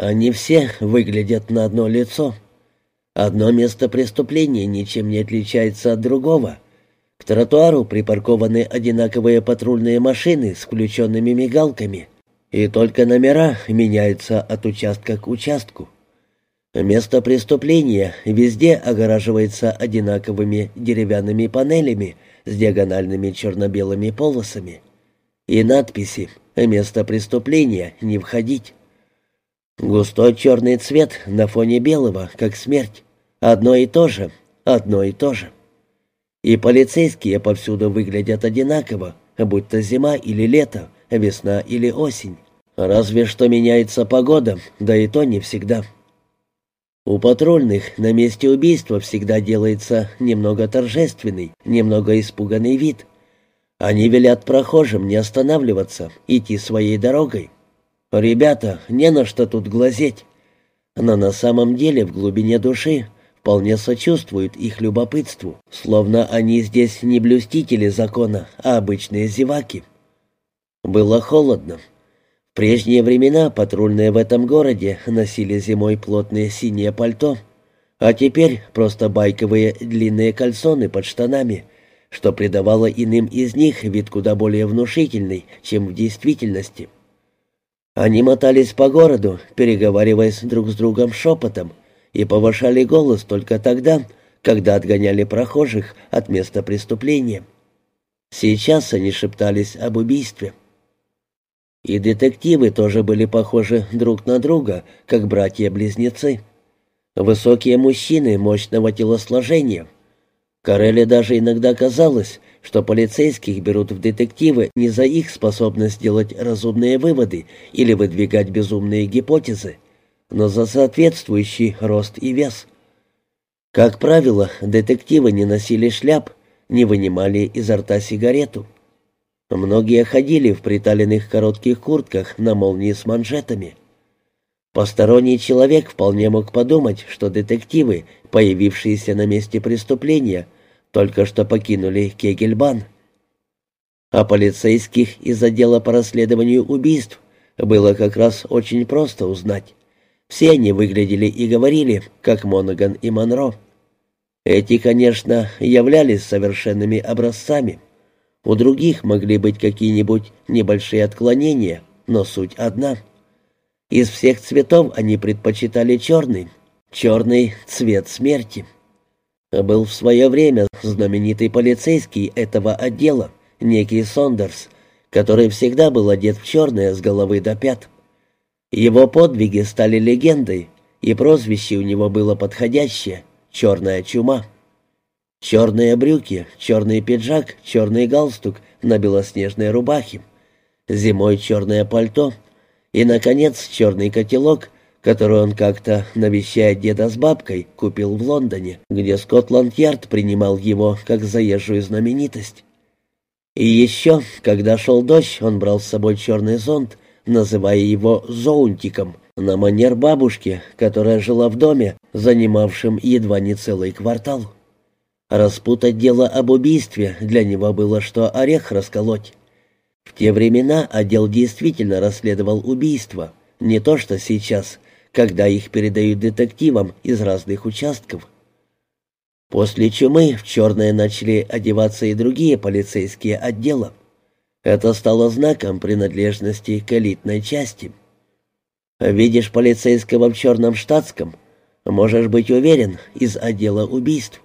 Они все выглядят на одно лицо. Одно место преступления ничем не отличается от другого. К тротуару припаркованы одинаковые патрульные машины с включенными мигалками, и только номера меняются от участка к участку. Место преступления везде огораживается одинаковыми деревянными панелями с диагональными черно-белыми полосами. И надписи «Место преступления не входить». Густой черный цвет на фоне белого, как смерть. Одно и то же, одно и то же. И полицейские повсюду выглядят одинаково, будь то зима или лето, весна или осень. Разве что меняется погода, да и то не всегда. У патрульных на месте убийства всегда делается немного торжественный, немного испуганный вид. Они велят прохожим не останавливаться, идти своей дорогой. «Ребята, не на что тут глазеть». Но на самом деле в глубине души вполне сочувствуют их любопытству, словно они здесь не блюстители закона, а обычные зеваки. Было холодно, в прежние времена патрульные в этом городе носили зимой плотные синие пальто, а теперь просто байковые длинные кальсоны под штанами, что придавало иным из них вид куда более внушительный, чем в действительности. Они мотались по городу, переговариваясь друг с другом шепотом, и повышали голос только тогда, когда отгоняли прохожих от места преступления. Сейчас они шептались об убийстве. И детективы тоже были похожи друг на друга, как братья-близнецы. Высокие мужчины мощного телосложения. Карелли даже иногда казалось, что полицейских берут в детективы не за их способность делать разумные выводы или выдвигать безумные гипотезы, но за соответствующий рост и вес. Как правило, детективы не носили шляп, не вынимали изо рта сигарету. Многие ходили в приталенных коротких куртках на молнии с манжетами. Посторонний человек вполне мог подумать, что детективы, появившиеся на месте преступления, только что покинули Кегельбан. А полицейских из отдела по расследованию убийств было как раз очень просто узнать. Все они выглядели и говорили, как Монаган и Монро. Эти, конечно, являлись совершенными образцами. У других могли быть какие-нибудь небольшие отклонения, но суть одна. Из всех цветов они предпочитали черный. Черный — цвет смерти. Был в свое время знаменитый полицейский этого отдела, некий Сондерс, который всегда был одет в черное с головы до пят. Его подвиги стали легендой, и прозвище у него было подходящее — «Черная чума». Черные брюки, черный пиджак, черный галстук на белоснежной рубахе. Зимой черное пальто. И, наконец, черный котелок, который он как-то, навещая деда с бабкой, купил в Лондоне, где Скотланд-Ярд принимал его как заезжую знаменитость. И еще, когда шел дождь, он брал с собой черный зонт, называя его «зоунтиком», на манер бабушки, которая жила в доме, занимавшем едва не целый квартал. Распутать дело об убийстве для него было что орех расколоть. В те времена отдел действительно расследовал убийства, не то что сейчас, когда их передают детективам из разных участков. После чумы в черное начали одеваться и другие полицейские отдела. Это стало знаком принадлежности к элитной части. Видишь полицейского в черном штатском, можешь быть уверен, из отдела убийств.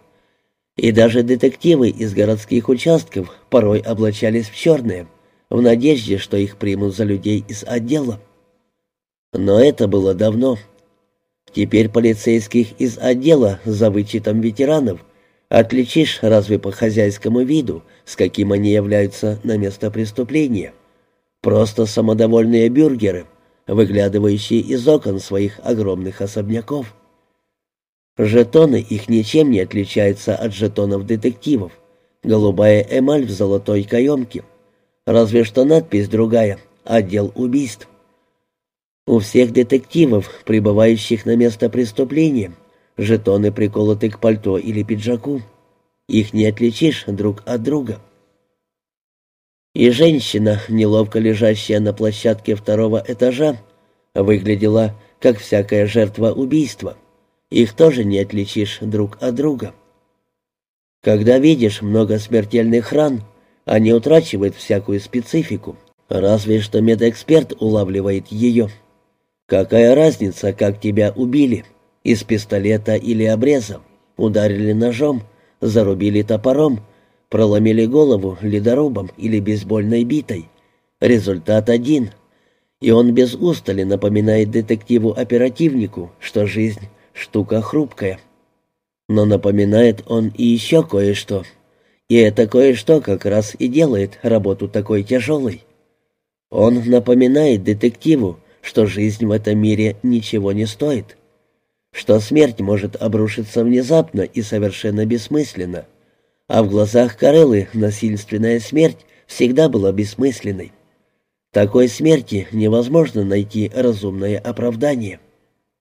И даже детективы из городских участков порой облачались в черное, в надежде, что их примут за людей из отдела. Но это было давно. Теперь полицейских из отдела за вычетом ветеранов отличишь разве по хозяйскому виду, с каким они являются на место преступления. Просто самодовольные бюргеры, выглядывающие из окон своих огромных особняков. Жетоны их ничем не отличаются от жетонов детективов. Голубая эмаль в золотой каемке. Разве что надпись другая «Отдел убийств». У всех детективов, прибывающих на место преступления, жетоны приколоты к пальто или пиджаку. Их не отличишь друг от друга. И женщина, неловко лежащая на площадке второго этажа, выглядела как всякая жертва убийства. Их тоже не отличишь друг от друга. Когда видишь много смертельных ран, они утрачивают всякую специфику, разве что медэксперт улавливает ее. Какая разница, как тебя убили, из пистолета или обреза, ударили ножом, зарубили топором, проломили голову ледорубом или бейсбольной битой. Результат один. И он без устали напоминает детективу-оперативнику, что жизнь — штука хрупкая. Но напоминает он и еще кое-что. И это кое-что как раз и делает работу такой тяжелой. Он напоминает детективу, что жизнь в этом мире ничего не стоит, что смерть может обрушиться внезапно и совершенно бессмысленно, а в глазах Кареллы насильственная смерть всегда была бессмысленной. Такой смерти невозможно найти разумное оправдание.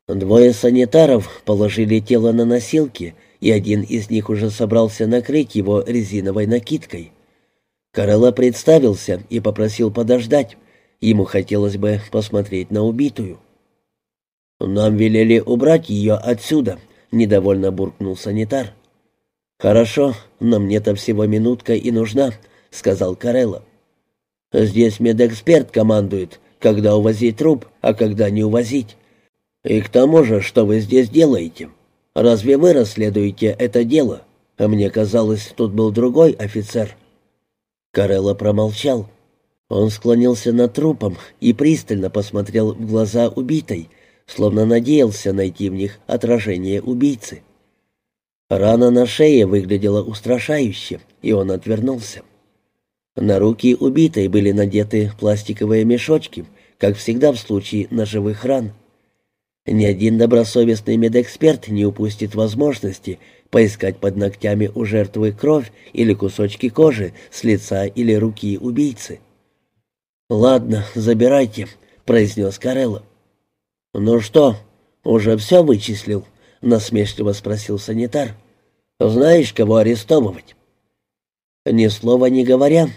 Двое санитаров положили тело на носилки, и один из них уже собрался накрыть его резиновой накидкой. Карелла представился и попросил подождать. Ему хотелось бы посмотреть на убитую. «Нам велели убрать ее отсюда», — недовольно буркнул санитар. «Хорошо, но мне-то всего минутка и нужна», — сказал Карелла. «Здесь медэксперт командует, когда увозить труп, а когда не увозить. И к тому же, что вы здесь делаете? Разве вы расследуете это дело? А мне казалось, тут был другой офицер». Карелла промолчал. Он склонился над трупом и пристально посмотрел в глаза убитой, словно надеялся найти в них отражение убийцы. Рана на шее выглядела устрашающе, и он отвернулся. На руки убитой были надеты пластиковые мешочки, как всегда в случае ножевых ран. Ни один добросовестный медэксперт не упустит возможности поискать под ногтями у жертвы кровь или кусочки кожи с лица или руки убийцы. «Ладно, забирайте», — произнес Карелло. «Ну что, уже все вычислил?» — насмешливо спросил санитар. «Знаешь, кого арестовывать?» Ни слова не говоря,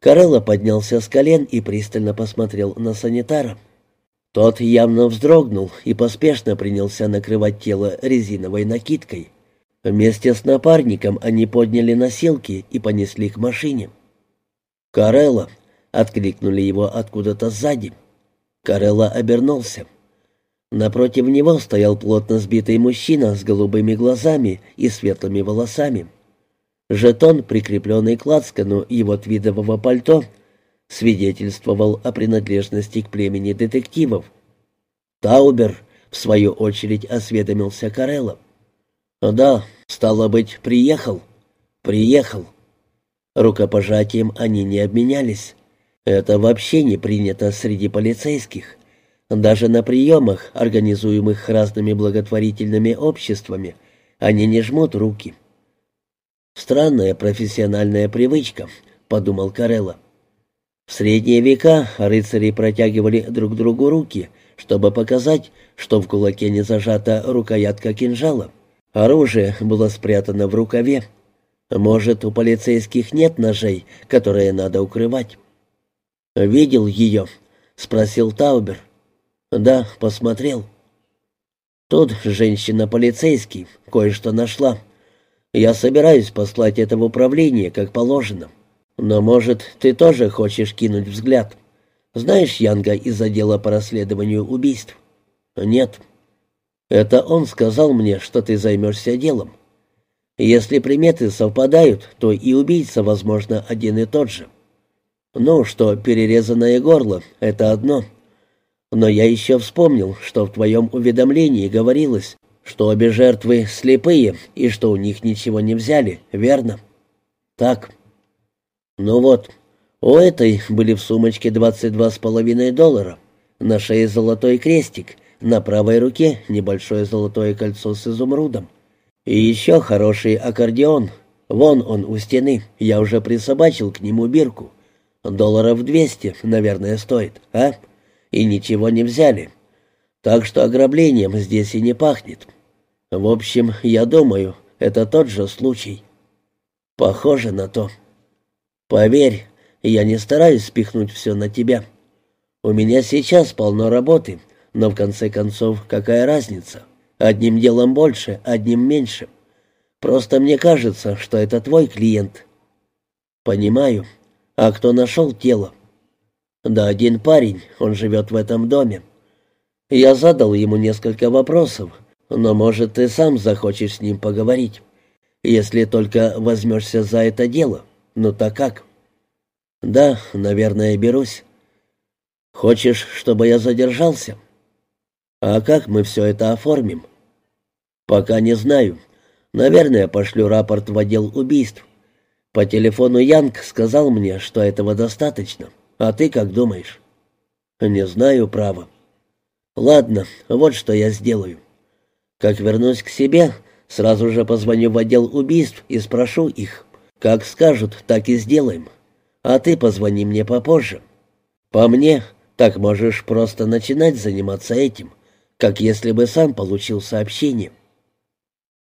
Карелло поднялся с колен и пристально посмотрел на санитара. Тот явно вздрогнул и поспешно принялся накрывать тело резиновой накидкой. Вместе с напарником они подняли носилки и понесли к машине. «Карелло!» — откликнули его откуда-то сзади. Карелло обернулся. Напротив него стоял плотно сбитый мужчина с голубыми глазами и светлыми волосами. Жетон, прикрепленный к лацкану его твидового пальто, свидетельствовал о принадлежности к племени детективов. Таубер, в свою очередь, осведомился Карелло. «Да, стало быть, приехал?» «Приехал». Рукопожатием они не обменялись. Это вообще не принято среди полицейских. Даже на приемах, организуемых разными благотворительными обществами, они не жмут руки. «Странная профессиональная привычка», — подумал Карелла. В средние века рыцари протягивали друг другу руки, чтобы показать, что в кулаке не зажата рукоятка кинжала. Оружие было спрятано в рукаве. Может, у полицейских нет ножей, которые надо укрывать. «Видел ее?» — спросил Таубер. «Да, посмотрел». «Тут женщина-полицейский, кое-что нашла. Я собираюсь послать это в управление, как положено. Но, может, ты тоже хочешь кинуть взгляд? Знаешь Янга из отдела по расследованию убийств?» «Нет». «Это он сказал мне, что ты займешься делом. Если приметы совпадают, то и убийца, возможно, один и тот же. Ну, что перерезанное горло — это одно». Но я еще вспомнил, что в твоем уведомлении говорилось, что обе жертвы слепые и что у них ничего не взяли, верно? Так. Ну вот, у этой были в сумочке двадцать два с половиной доллара, на шее золотой крестик, на правой руке небольшое золотое кольцо с изумрудом. И еще хороший аккордеон. Вон он у стены, я уже присобачил к нему бирку. Долларов двести, наверное, стоит, а? и ничего не взяли. Так что ограблением здесь и не пахнет. В общем, я думаю, это тот же случай. Похоже на то. Поверь, я не стараюсь спихнуть все на тебя. У меня сейчас полно работы, но в конце концов какая разница? Одним делом больше, одним меньше. Просто мне кажется, что это твой клиент». «Понимаю. А кто нашел тело?» «Да один парень, он живет в этом доме. Я задал ему несколько вопросов, но, может, ты сам захочешь с ним поговорить, если только возьмешься за это дело. Ну так как?» «Да, наверное, берусь». «Хочешь, чтобы я задержался?» «А как мы все это оформим?» «Пока не знаю. Наверное, пошлю рапорт в отдел убийств. По телефону Янг сказал мне, что этого достаточно. А ты как думаешь?» «Не знаю, право». «Ладно, вот что я сделаю. Как вернусь к себе, сразу же позвоню в отдел убийств и спрошу их. Как скажут, так и сделаем. А ты позвони мне попозже. По мне, так можешь просто начинать заниматься этим, как если бы сам получил сообщение.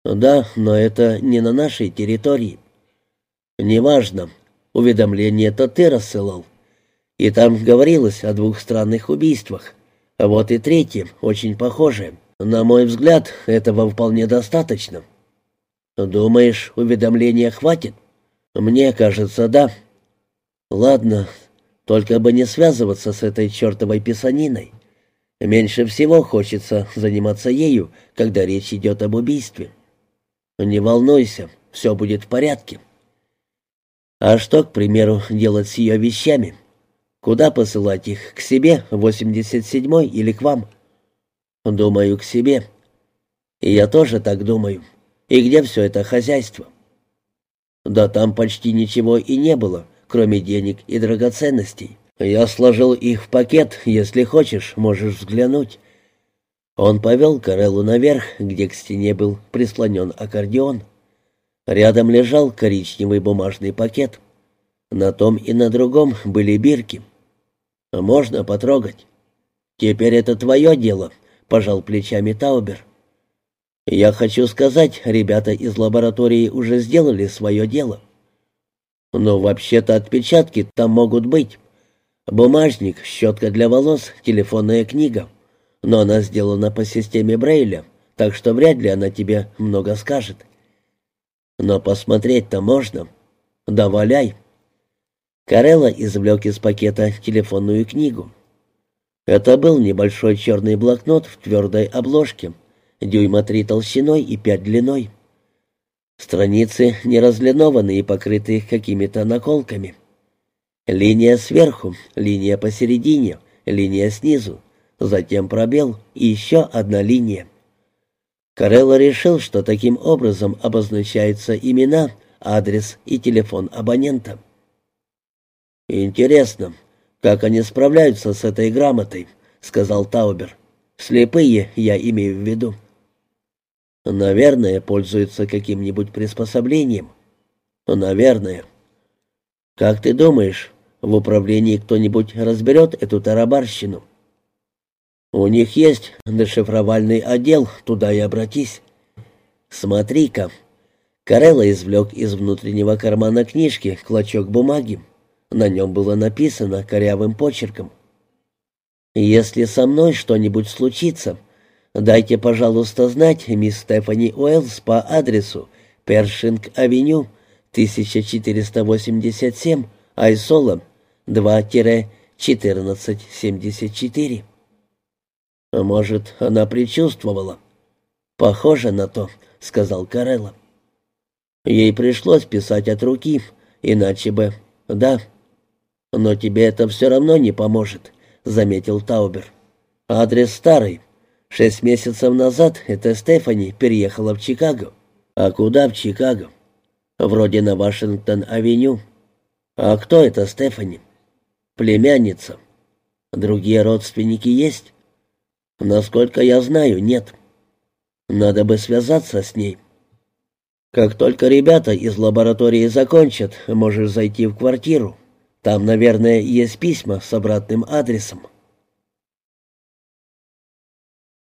Да, но это не на нашей территории. Неважно. Уведомление-то ты рассылал. И там говорилось о двух странных убийствах. А вот и третье, очень похожее. На мой взгляд, этого вполне достаточно. Думаешь, уведомления хватит? Мне кажется, да. Ладно, только бы не связываться с этой чертовой писаниной. Меньше всего хочется заниматься ею, когда речь идет об убийстве. Не волнуйся, все будет в порядке. А что, к примеру, делать с ее вещами? Куда посылать их? К себе, в 87-й или к вам? Думаю, к себе. И я тоже так думаю. И где все это хозяйство? Да там почти ничего и не было, кроме денег и драгоценностей. Я сложил их в пакет, если хочешь, можешь взглянуть. Он повел Кареллу наверх, где к стене был прислонен аккордеон. Рядом лежал коричневый бумажный пакет. На том и на другом были бирки. «Можно потрогать?» «Теперь это твое дело», — пожал плечами Таубер. «Я хочу сказать, ребята из лаборатории уже сделали свое дело». «Но вообще-то отпечатки там могут быть. Бумажник, щетка для волос, телефонная книга. Но она сделана по системе Брейля, так что вряд ли она тебе много скажет». Но посмотреть-то можно. Да валяй. Карелла извлек из пакета телефонную книгу. Это был небольшой черный блокнот в твердой обложке, дюйма три толщиной и пять длиной. Страницы не разлинованы и покрыты какими-то наколками. Линия сверху, линия посередине, линия снизу, затем пробел и еще одна линия. Карелло решил, что таким образом обозначаются имена, адрес и телефон абонента. «Интересно, как они справляются с этой грамотой», — сказал Таубер. «Слепые, я имею в виду». «Наверное, пользуются каким-нибудь приспособлением». «Наверное». «Как ты думаешь, в управлении кто-нибудь разберет эту тарабарщину?» «У них есть дешифровальный отдел, туда и обратись». «Смотри-ка». Карелла извлек из внутреннего кармана книжки клочок бумаги. На нем было написано корявым почерком. «Если со мной что-нибудь случится, дайте, пожалуйста, знать мисс Стефани Уэллс по адресу Першинг-авеню, 1487, Айсола, 2-1474». А может, она предчувствовала? Похоже на то, сказал Карелла. Ей пришлось писать от руки, иначе бы... Да. Но тебе это все равно не поможет, заметил Таубер. Адрес старый. Шесть месяцев назад эта Стефани переехала в Чикаго. А куда в Чикаго? Вроде на Вашингтон-авеню. А кто это Стефани? Племянница. Другие родственники есть? Насколько я знаю, нет. Надо бы связаться с ней. Как только ребята из лаборатории закончат, можешь зайти в квартиру. Там, наверное, есть письма с обратным адресом.